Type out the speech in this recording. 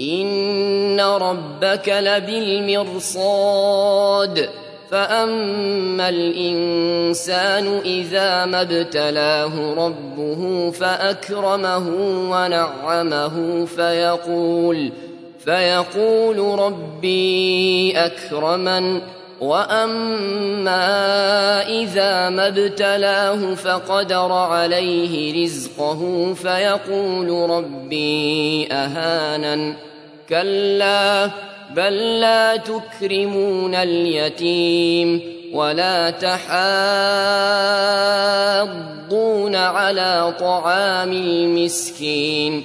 ان ربك لبالمرصاد فاما الانسان اذا ما ابتلاه ربه فاكرمه ونعمه فيقول فيقول ربي اكرمن واما اذا ما ابتلاه فقدر عليه رزقه فيقول ربي اهانن كلا بل لا تكرمون اليتيم ولا تحاضون على طعام المسكين